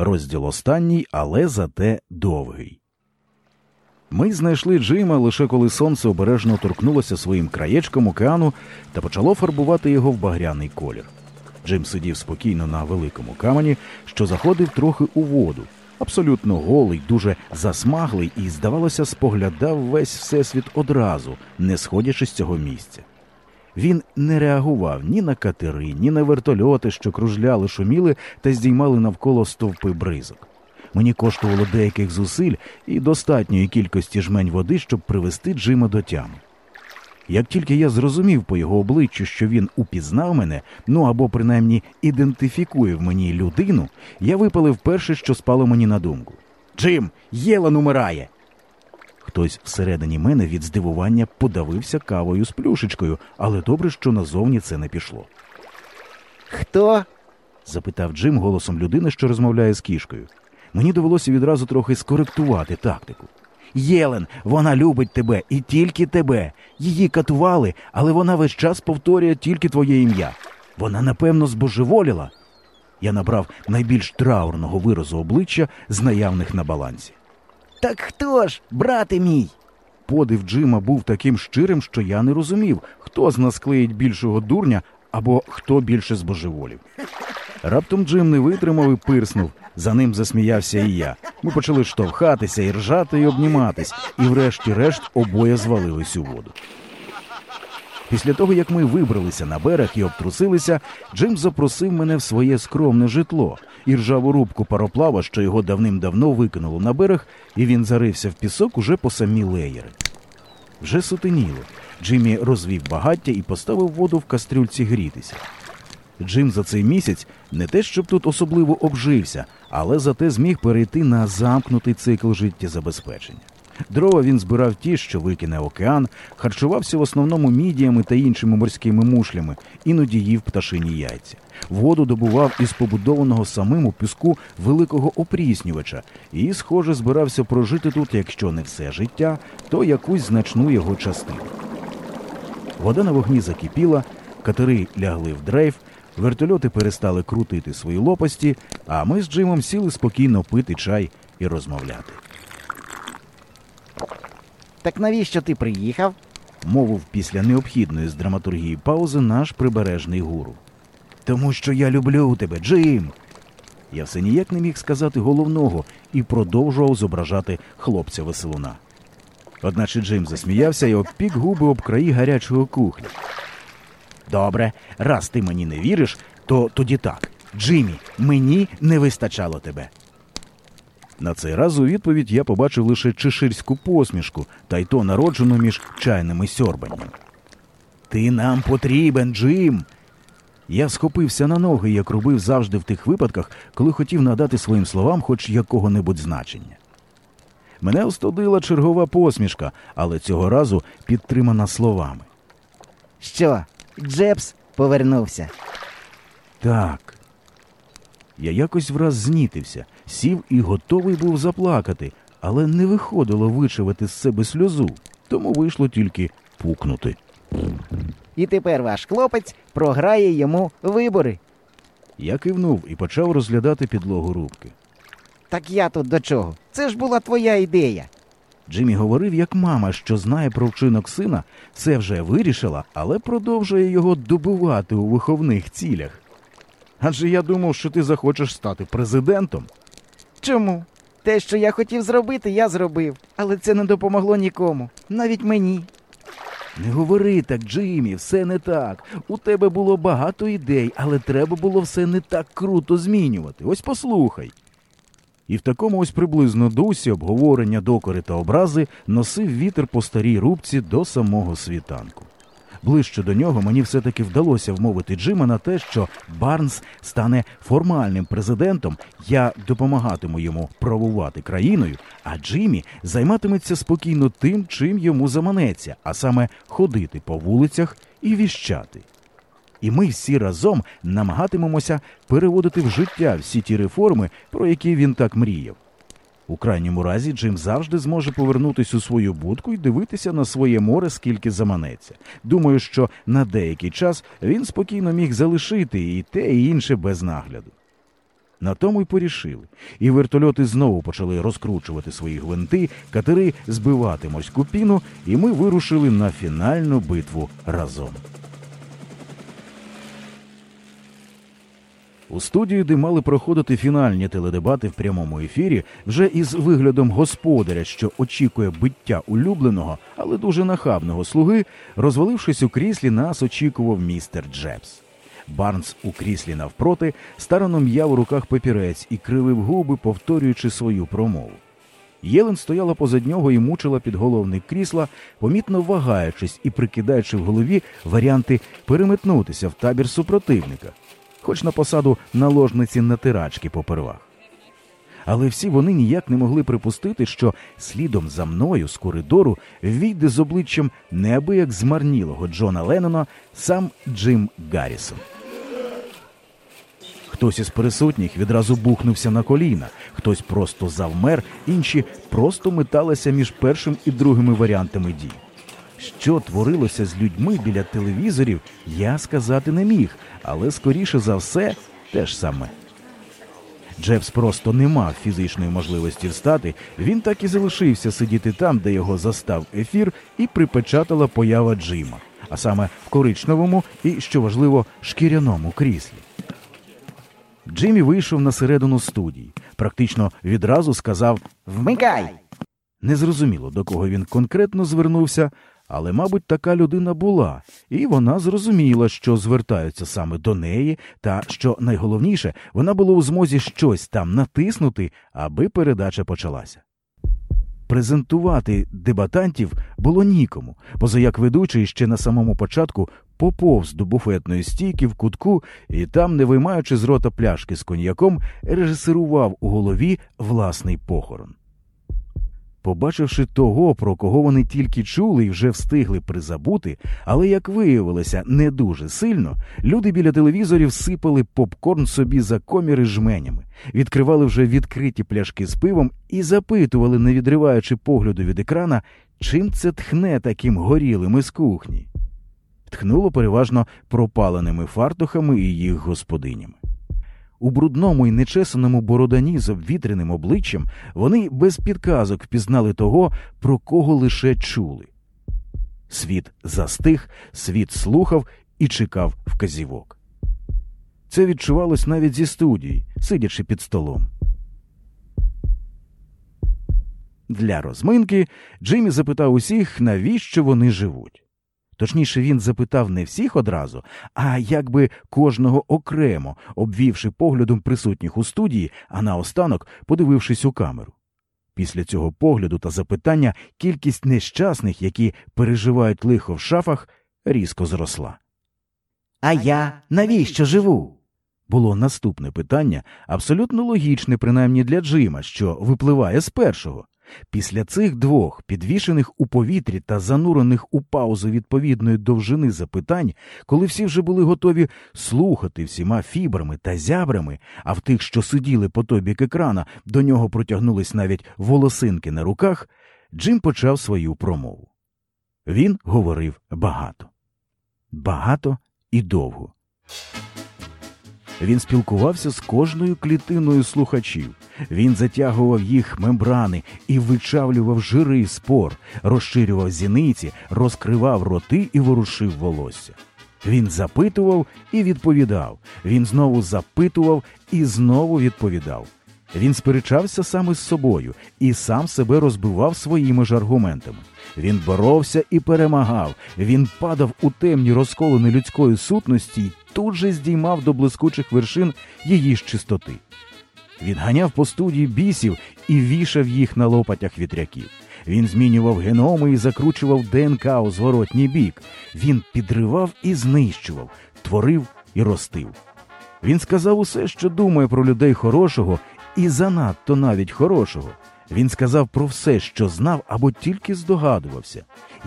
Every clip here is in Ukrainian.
Розділ останній, але зате довгий. Ми знайшли Джима лише коли сонце обережно торкнулося своїм краєчком океану та почало фарбувати його в багряний колір. Джим сидів спокійно на великому камені, що заходив трохи у воду, абсолютно голий, дуже засмаглий і, здавалося, споглядав весь всесвіт одразу, не сходячи з цього місця. Він не реагував ні на катери, ні на вертольоти, що кружляли, шуміли та здіймали навколо стовпи бризок. Мені коштувало деяких зусиль і достатньої кількості жмень води, щоб привести Джима до тями. Як тільки я зрозумів по його обличчю, що він упізнав мене, ну або принаймні ідентифікує в мені людину, я випалив перше, що спало мені на думку. Джим, Єлен умирає. Хтось всередині мене від здивування подавився кавою з плюшечкою, але добре, що назовні це не пішло. Хто? запитав Джим голосом людини, що розмовляє з кішкою. Мені довелося відразу трохи скоректувати тактику. Єлен, вона любить тебе і тільки тебе. Її катували, але вона весь час повторює тільки твоє ім'я. Вона, напевно, збожеволіла. Я набрав найбільш траурного виразу обличчя з наявних на балансі. Так хто ж, брате мій? Подив Джима був таким щирим, що я не розумів, хто з нас клеїть більшого дурня або хто більше збожеволів. Раптом Джим не витримав і пирснув. За ним засміявся і я. Ми почали штовхатися і ржати і обніматись, і врешті-решт обоє звалились у воду. Після того, як ми вибралися на берег і обтрусилися, Джим запросив мене в своє скромне житло і ржаву рубку пароплава, що його давним-давно викинуло на берег, і він зарився в пісок уже по самі леєри. Вже сутеніло. Джиммі розвів багаття і поставив воду в кастрюльці грітися. Джим за цей місяць не те, щоб тут особливо обжився, але зате зміг перейти на замкнутий цикл життєзабезпечення. Дрова він збирав ті, що викине океан, харчувався в основному мідіями та іншими морськими мушлями, іноді їв пташині яйця. Воду добував із побудованого самим у піску великого опріснювача і, схоже, збирався прожити тут, якщо не все життя, то якусь значну його частину. Вода на вогні закипіла, катери лягли в дрейф, вертольоти перестали крутити свої лопасті, а ми з Джимом сіли спокійно пити чай і розмовляти. Так навіщо ти приїхав? мовив після необхідної з драматургії паузи наш прибережний гуру. Тому що я люблю тебе, Джим. Я все ніяк не міг сказати головного і продовжував зображати хлопця веселуна. Одначе Джим засміявся і обпік губи об краї гарячого кухля. Добре, раз ти мені не віриш, то тоді так. Джиммі, мені не вистачало тебе. На цей раз у відповідь я побачив лише чеширську посмішку, та й то народжену між чайними сьорбанням. Ти нам потрібен, Джим. Я схопився на ноги, як робив завжди в тих випадках, коли хотів надати своїм словам хоч якого-небудь значення. Мене остудила чергова посмішка, але цього разу підтримана словами. Що, Джебс повернувся? Так. Я якось враз знітився, сів і готовий був заплакати, але не виходило вичавити з себе сльозу, тому вийшло тільки пукнути. І тепер ваш хлопець програє йому вибори. Я кивнув і почав розглядати підлогу рубки. Так я тут до чого? Це ж була твоя ідея. Джиммі говорив, як мама, що знає про вчинок сина, це вже вирішила, але продовжує його добувати у виховних цілях. Адже я думав, що ти захочеш стати президентом. Чому? Те, що я хотів зробити, я зробив, але це не допомогло нікому, навіть мені. Не говори так, Джиммі, все не так. У тебе було багато ідей, але треба було все не так круто змінювати. Ось послухай. І в такому ось приблизно дусі обговорення докори та образи носив вітер по старій рубці до самого світанку. Ближче до нього мені все-таки вдалося вмовити Джима на те, що Барнс стане формальним президентом, я допомагатиму йому правувати країною, а Джиммі займатиметься спокійно тим, чим йому заманеться, а саме ходити по вулицях і віщати. І ми всі разом намагатимемося переводити в життя всі ті реформи, про які він так мріяв. У крайньому разі Джим завжди зможе повернутися у свою будку і дивитися на своє море, скільки заманеться. Думаю, що на деякий час він спокійно міг залишити і те, і інше без нагляду. На тому й порішили. І вертольоти знову почали розкручувати свої гвинти, катери збивати морську піну, і ми вирушили на фінальну битву разом. У студії, де мали проходити фінальні теледебати в прямому ефірі, вже із виглядом господаря, що очікує биття улюбленого, але дуже нахабного слуги, розвалившись у кріслі, нас очікував містер Джебс. Барнс у кріслі навпроти старано м'яв у руках папірець і кривив губи, повторюючи свою промову. Єлен стояла позад нього і мучила підголовник крісла, помітно вагаючись і прикидаючи в голові варіанти переметнутися в табір супротивника, хоч на посаду наложниці натирачки попервах. Але всі вони ніяк не могли припустити, що слідом за мною з коридору війде з обличчям неабияк змарнілого Джона Леннона сам Джим Гаррісон. Хтось із присутніх відразу бухнувся на коліна, хтось просто завмер, інші просто металися між першим і другими варіантами дій. Що творилося з людьми біля телевізорів, я сказати не міг, але скоріше за все те ж саме. Джебс просто не мав фізичної можливості встати, він так і залишився сидіти там, де його застав ефір, і припечатала поява Джима, а саме в коричневому і, що важливо, шкіряному кріслі. Джиммі вийшов на середину студії, практично відразу сказав Вмикай! Незрозуміло, до кого він конкретно звернувся, але, мабуть, така людина була, і вона зрозуміла, що звертаються саме до неї, та що найголовніше, вона була у змозі щось там натиснути, аби передача почалася. Презентувати дебатантів було нікому, поза як ведучий ще на самому початку поповз до буфетної стійки в кутку і там, не виймаючи з рота пляшки з коньяком, режисерував у голові власний похорон. Побачивши того, про кого вони тільки чули і вже встигли призабути, але, як виявилося, не дуже сильно, люди біля телевізорів сипали попкорн собі за коміри жменями, відкривали вже відкриті пляшки з пивом і запитували, не відриваючи погляду від екрана, чим це тхне таким горілим із кухні. Тхнуло переважно пропаленими фартухами і їх господинями. У брудному і нечесаному бородані з обвітреним обличчям вони без підказок впізнали того, про кого лише чули. Світ застиг, світ слухав і чекав вказівок. Це відчувалось навіть зі студії, сидячи під столом. Для розминки Джиммі запитав усіх, навіщо вони живуть. Точніше, він запитав не всіх одразу, а якби кожного окремо, обвівши поглядом присутніх у студії, а наостанок подивившись у камеру. Після цього погляду та запитання кількість нещасних, які переживають лихо в шафах, різко зросла. А я навіщо живу? Було наступне питання, абсолютно логічне, принаймні для Джима, що випливає з першого. Після цих двох, підвішених у повітрі та занурених у паузу відповідної довжини запитань, коли всі вже були готові слухати всіма фібрами та зябрами, а в тих, що сиділи по той бік екрана, до нього протягнулись навіть волосинки на руках, Джим почав свою промову. Він говорив багато, багато і довго. Він спілкувався з кожною клітиною слухачів. Він затягував їх мембрани і вичавлював жири спор, розширював зіниці, розкривав роти і ворушив волосся. Він запитував і відповідав. Він знову запитував і знову відповідав. Він сперечався саме з собою і сам себе розбивав своїми ж аргументами. Він боровся і перемагав. Він падав у темні розколини людської сутності й тут же здіймав до блискучих вершин її ж чистоти. Він ганяв по студії бісів і вішав їх на лопатях вітряків. Він змінював геноми і закручував ДНК у зворотній бік. Він підривав і знищував, творив і ростив. Він сказав усе, що думає про людей хорошого, і занадто навіть хорошого. Він сказав про все, що знав або тільки здогадувався.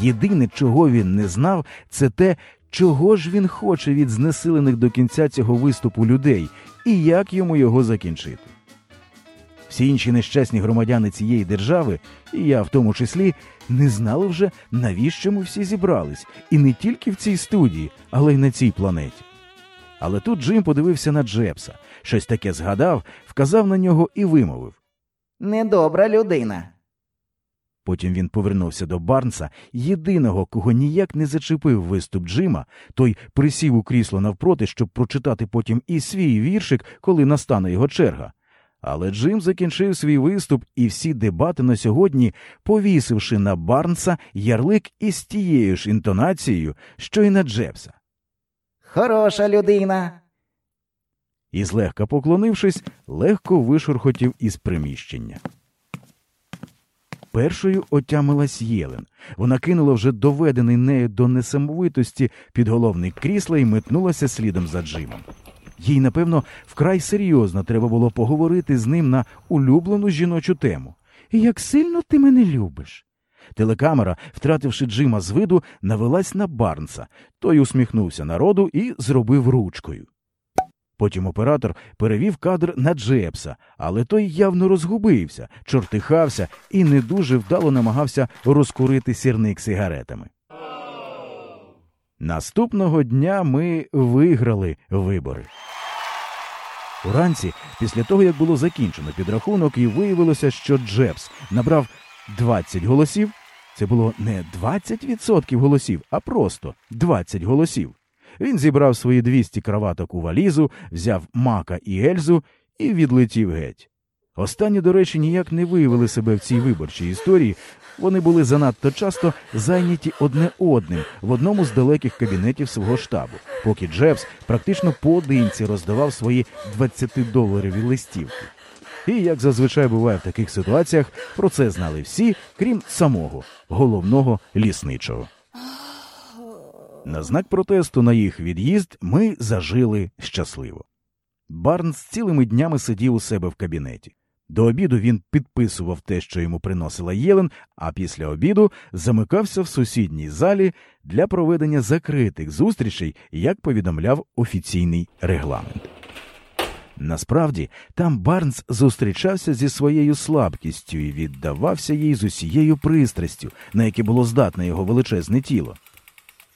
Єдине, чого він не знав, це те, чого ж він хоче від знесилених до кінця цього виступу людей і як йому його закінчити. Всі інші нещасні громадяни цієї держави, і я в тому числі, не знали вже, навіщо ми всі зібрались, і не тільки в цій студії, але й на цій планеті. Але тут Джим подивився на Джепса, щось таке згадав, вказав на нього і вимовив. Недобра людина. Потім він повернувся до Барнса, єдиного, кого ніяк не зачепив виступ Джима, той присів у крісло навпроти, щоб прочитати потім і свій віршик, коли настане його черга. Але Джим закінчив свій виступ і всі дебати на сьогодні, повісивши на Барнса ярлик із тією ж інтонацією, що й на Джепса. Хороша людина. І, злегка поклонившись, легко вишурхотів із приміщення. Першою отямилась Єлен. Вона кинула вже доведений нею до несамовитості підголовний крісла і метнулася слідом за Джимом. Їй, напевно, вкрай серйозно треба було поговорити з ним на улюблену жіночу тему. Як сильно ти мене любиш? Телекамера, втративши Джима з виду, навелась на Барнса. Той усміхнувся народу і зробив ручкою. Потім оператор перевів кадр на Джепса, але той явно розгубився, чортихався і не дуже вдало намагався розкурити сірник сигаретами. Наступного дня ми виграли вибори. Уранці, після того як було закінчено підрахунок, і виявилося, що Джепс набрав 20 голосів. Це було не 20% голосів, а просто 20 голосів. Він зібрав свої 200 краваток у валізу, взяв мака і Ельзу і відлетів геть. Останні, до речі, ніяк не виявили себе в цій виборчій історії. Вони були занадто часто зайняті одне одним в одному з далеких кабінетів свого штабу, поки Джебс практично поодинці роздавав свої 20-доларові листівки. І, як зазвичай буває в таких ситуаціях, про це знали всі, крім самого головного лісничого. На знак протесту на їх від'їзд ми зажили щасливо. Барнс цілими днями сидів у себе в кабінеті. До обіду він підписував те, що йому приносила Єлен, а після обіду замикався в сусідній залі для проведення закритих зустрічей, як повідомляв офіційний регламент. Насправді, там Барнс зустрічався зі своєю слабкістю і віддавався їй з усією пристрастю, на яке було здатне його величезне тіло.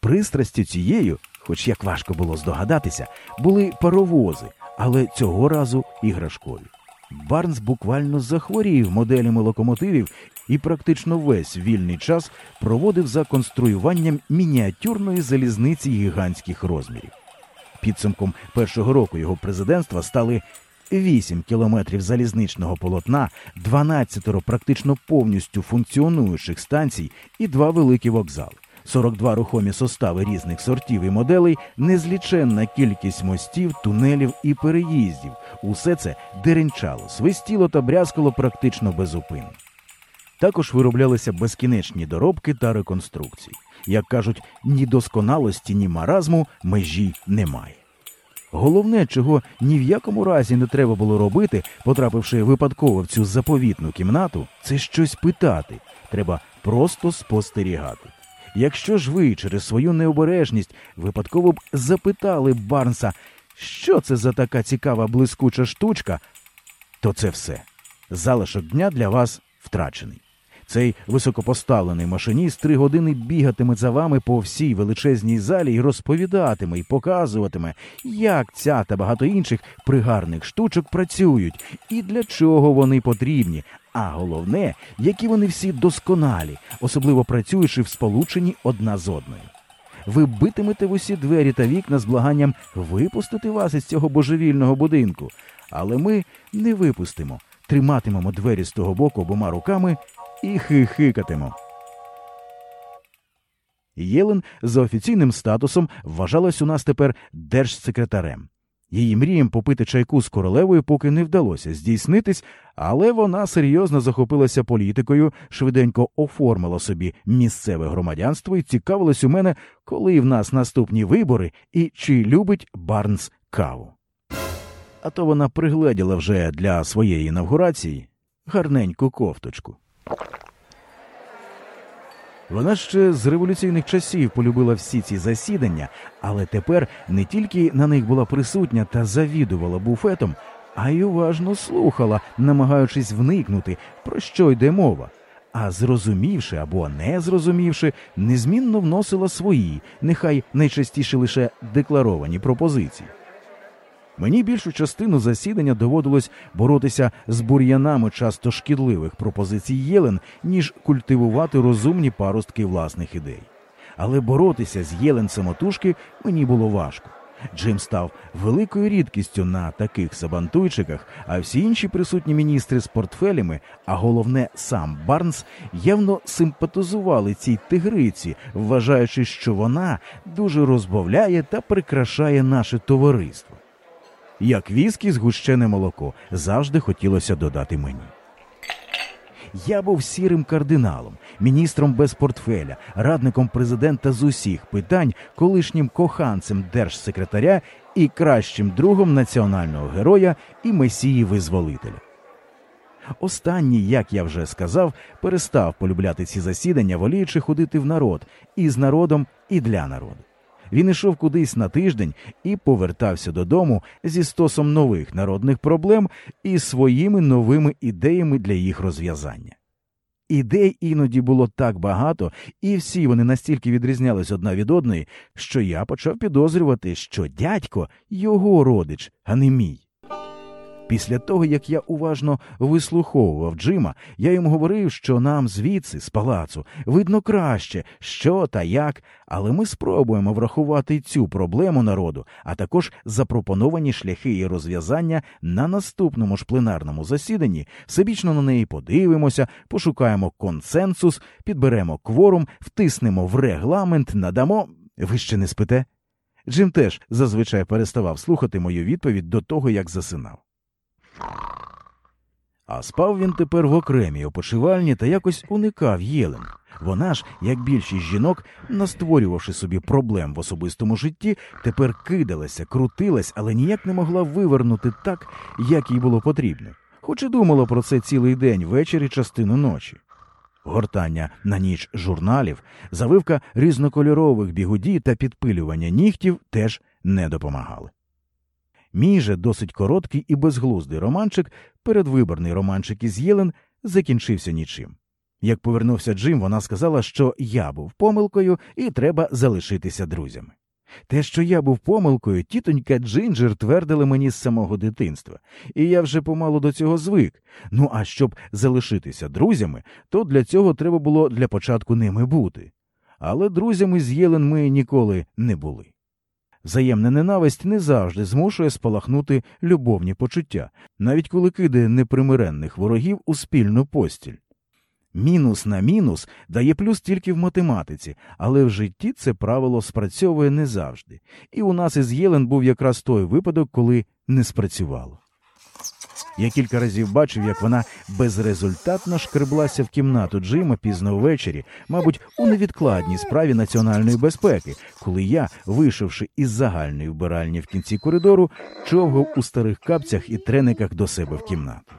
Пристрастю цією, хоч як важко було здогадатися, були паровози, але цього разу іграшкові. Барнс буквально захворів моделями локомотивів і практично весь вільний час проводив за конструюванням мініатюрної залізниці гігантських розмірів. Підсумком першого року його президентства стали 8 кілометрів залізничного полотна, 12 практично повністю функціонуючих станцій і два великі вокзали. 42 рухомі состави різних сортів і моделей, незліченна кількість мостів, тунелів і переїздів. Усе це деренчало, свистіло та брязкало практично безупинно. Також вироблялися безкінечні доробки та реконструкції. Як кажуть, ні досконалості, ні маразму межі немає. Головне, чого ні в якому разі не треба було робити, потрапивши випадково в цю заповітну кімнату, це щось питати. Треба просто спостерігати. Якщо ж ви через свою необережність випадково б запитали Барнса, що це за така цікава блискуча штучка, то це все. Залишок дня для вас втрачений. Цей високопоставлений машиніст три години бігатиме за вами по всій величезній залі і розповідатиме і показуватиме, як ця та багато інших пригарних штучок працюють і для чого вони потрібні, а головне, які вони всі досконалі, особливо працюючи в сполученні одна з одною. Ви битимете в усі двері та вікна з благанням випустити вас із цього божевільного будинку, але ми не випустимо, триматимемо двері з того боку обома руками і хихикатимо. Єлен за офіційним статусом вважалась у нас тепер держсекретарем. Її мріям попити чайку з королевою поки не вдалося здійснитись, але вона серйозно захопилася політикою, швиденько оформила собі місцеве громадянство і цікавилась у мене, коли в нас наступні вибори і чи любить Барнс каву. А то вона пригледіла вже для своєї інавгурації гарненьку кофточку. Вона ще з революційних часів полюбила всі ці засідання, але тепер не тільки на них була присутня та завідувала буфетом, а й уважно слухала, намагаючись вникнути, про що йде мова. А зрозумівши або не зрозумівши, незмінно вносила свої, нехай найчастіше лише декларовані пропозиції. Мені більшу частину засідання доводилось боротися з бур'янами часто шкідливих пропозицій Єлен, ніж культивувати розумні паростки власних ідей. Але боротися з Єлен самотужки мені було важко. Джим став великою рідкістю на таких сабантуйчиках, а всі інші присутні міністри з портфелями, а головне сам Барнс, явно симпатизували цій тигриці, вважаючи, що вона дуже розбавляє та прикрашає наше товариство. Як віскі згущене молоко завжди хотілося додати мені. Я був сірим кардиналом, міністром без портфеля, радником президента з усіх питань, колишнім коханцем держсекретаря і кращим другом національного героя і месії визволителя. Останній, як я вже сказав, перестав полюбляти ці засідання, воліючи ходити в народ і з народом, і для народу. Він ішов кудись на тиждень і повертався додому зі стосом нових народних проблем і своїми новими ідеями для їх розв'язання. Ідей іноді було так багато, і всі вони настільки відрізнялись одна від одної, що я почав підозрювати, що дядько його родич, а не мій. Після того, як я уважно вислуховував Джима, я йому говорив, що нам звідси, з палацу, видно краще, що та як, але ми спробуємо врахувати цю проблему народу, а також запропоновані шляхи її розв'язання на наступному ж пленарному засіданні, всебічно на неї подивимося, пошукаємо консенсус, підберемо кворум, втиснемо в регламент, надамо. Ви ще не спите? Джим теж зазвичай переставав слухати мою відповідь до того, як засинав. А спав він тепер в окремій опочивальні та якось уникав Єлен. Вона ж, як більшість жінок, настворювавши собі проблем в особистому житті, тепер кидалася, крутилась, але ніяк не могла вивернути так, як їй було потрібно, хоч і думала про це цілий день, ввечері, частину ночі. Гортання на ніч журналів, завивка різнокольорових бігудій та підпилювання нігтів теж не допомагали. Мій же досить короткий і безглуздий романчик, передвиборний романчик із Єлен, закінчився нічим. Як повернувся Джим, вона сказала, що я був помилкою і треба залишитися друзями. Те, що я був помилкою, тітонька Джинджер твердила мені з самого дитинства, і я вже помалу до цього звик. Ну а щоб залишитися друзями, то для цього треба було для початку ними бути. Але друзями з Єлен ми ніколи не були. Взаємна ненависть не завжди змушує спалахнути любовні почуття, навіть коли кидає непримиренних ворогів у спільну постіль. Мінус на мінус дає плюс тільки в математиці, але в житті це правило спрацьовує не завжди, і у нас із Єлен був якраз той випадок, коли не спрацювало. Я кілька разів бачив, як вона безрезультатно шкреблася в кімнату Джима пізно ввечері, мабуть, у невідкладній справі національної безпеки, коли я, вийшовши із загальної вбиральні в кінці коридору, човгав у старих капцях і трениках до себе в кімнату.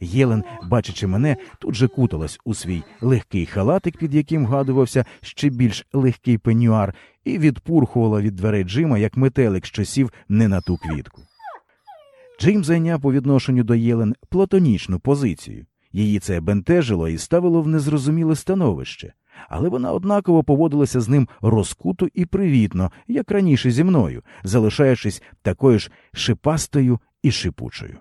Єлен, бачачи мене, тут же куталась у свій легкий халатик, під яким вгадувався ще більш легкий пенюар, і відпурхувала від дверей Джима, як метелик, що сів не на ту квітку. Джим зайняв по відношенню до Єлен платонічну позицію. Її це бентежило і ставило в незрозуміле становище, але вона однаково поводилася з ним розкуто і привітно, як раніше зі мною, залишаючись такою ж шипастою і шипучою.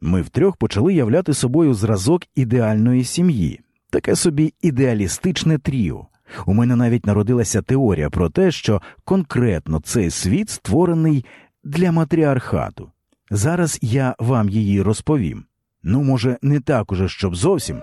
Ми втрьох почали являти собою зразок ідеальної сім'ї, таке собі ідеалістичне тріо. У мене навіть народилася теорія про те, що конкретно цей світ створений для матріархату. Зараз я вам її розповім. Ну, може, не так уже, щоб зовсім.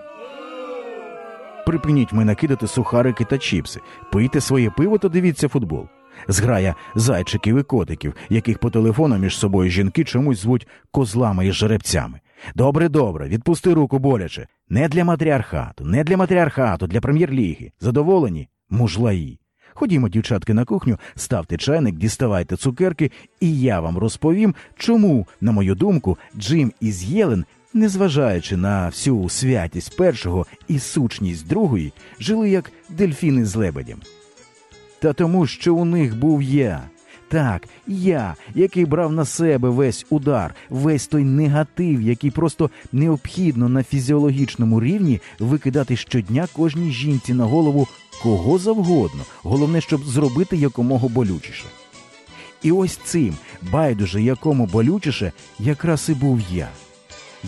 Припиніть мене кидати сухарики та чіпси, пийте своє пиво та дивіться футбол. Зграя зайчиків і котиків, яких по телефону між собою жінки чомусь звуть козлами і жеребцями. Добре, добре, відпусти руку боляче. Не для матріархату, не для матріархату, для прем'єр-ліги. Задоволені? Мужлаї. Ходімо, дівчатки, на кухню, ставте чайник, діставайте цукерки, і я вам розповім, чому, на мою думку, Джим із Єлен, незважаючи на всю святість першого і сучність другої, жили як дельфіни з лебедем. Та тому, що у них був я. Так, я, який брав на себе весь удар, весь той негатив, який просто необхідно на фізіологічному рівні викидати щодня кожній жінці на голову кого завгодно, головне, щоб зробити якомога болючіше. І ось цим, байдуже якому болючіше, якраз і був я.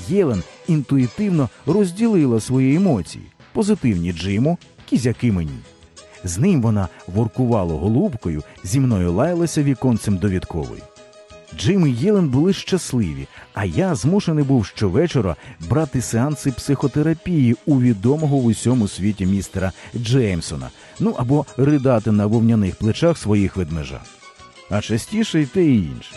Єлен інтуїтивно розділила свої емоції позитивні Джиму, кізяки мені. З ним вона воркувала голубкою, зі мною лаялася віконцем довідкової. Джим і Єлен були щасливі, а я змушений був щовечора брати сеанси психотерапії у відомого в усьому світі містера Джеймсона, ну або ридати на вовняних плечах своїх ведмежат. А частіше й те і інше.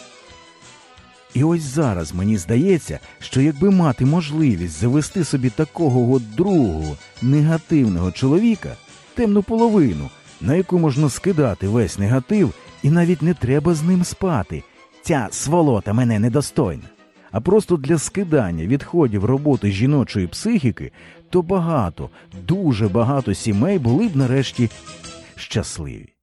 І ось зараз мені здається, що якби мати можливість завести собі такого от другого негативного чоловіка, темну половину, на яку можна скидати весь негатив, і навіть не треба з ним спати. Ця сволота мене недостойна. А просто для скидання відходів роботи жіночої психіки, то багато, дуже багато сімей були б нарешті щасливі.